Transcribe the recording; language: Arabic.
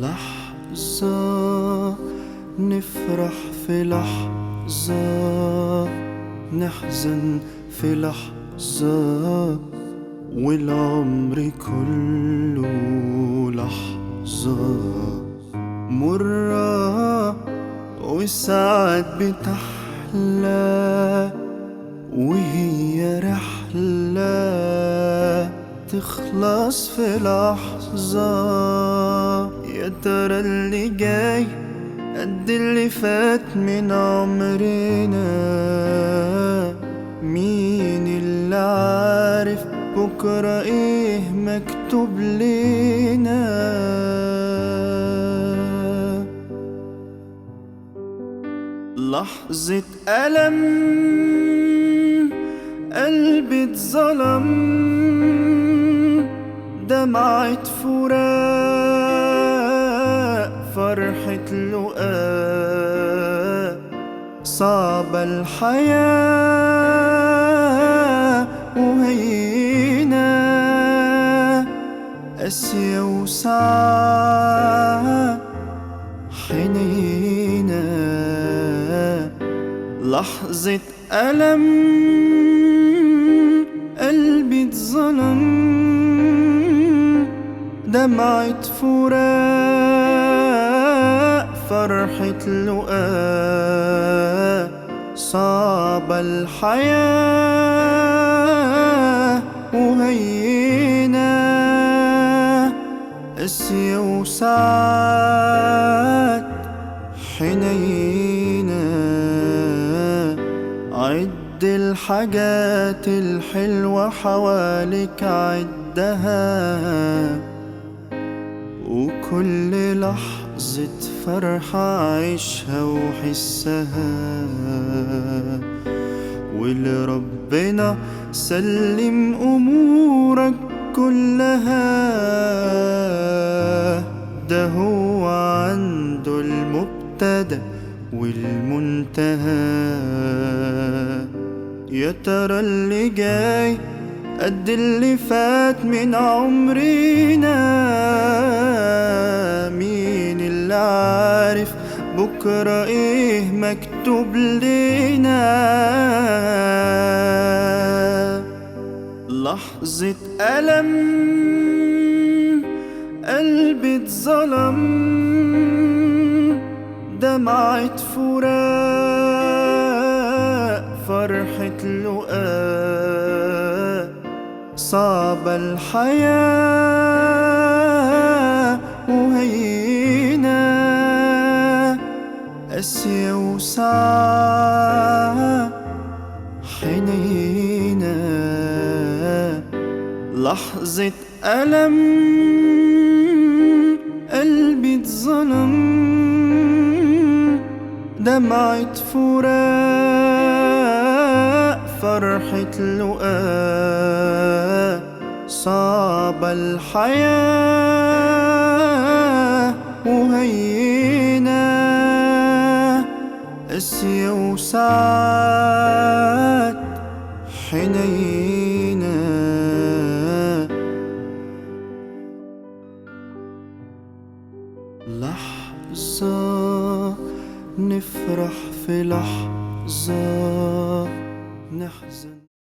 لحظة نفرح في لحظة نحزن في لحظة والعمر كله لحظة مرة وساعات بتحلى وهي رحلة تخلص في لحظة. يا ترى اللي جاي قد اللي فات من عمرنا. مين اللي عارف بكرة إيه مكتوب لنا لحظة ألم قلبي اتظلم دمعة فراق. فرحة لقاء صعبة الحياة وهينا. قاسية وساعة حنينة لحظة ألم قلبي اتظلم. دمعة فراق فرحة لقاء صعبة الحياة وهينا قاسية وساعات حنينة. عد الحاجات الحلوة حواليك عدها وكل لحظة فرحة عيشها وحسها. ولربنا سلم أمورك كلها ده هو عنده المبتدأ والمنتهى. يا ترى اللي جاي قد اللي فات من عمرنا؟ بكرة إيه مكتوب لنا؟ لحظة ألم قلبي اتظلم دمعة فراق فرحة لقاء صعبة الحياة. حنينة. لحظة ألم قلبي اتظلم. دمعة فراق فرحة لقاء صعبة الحياة وهينا قاسية وساعات حنينة. لحظة نفرح في لحظة نحزن.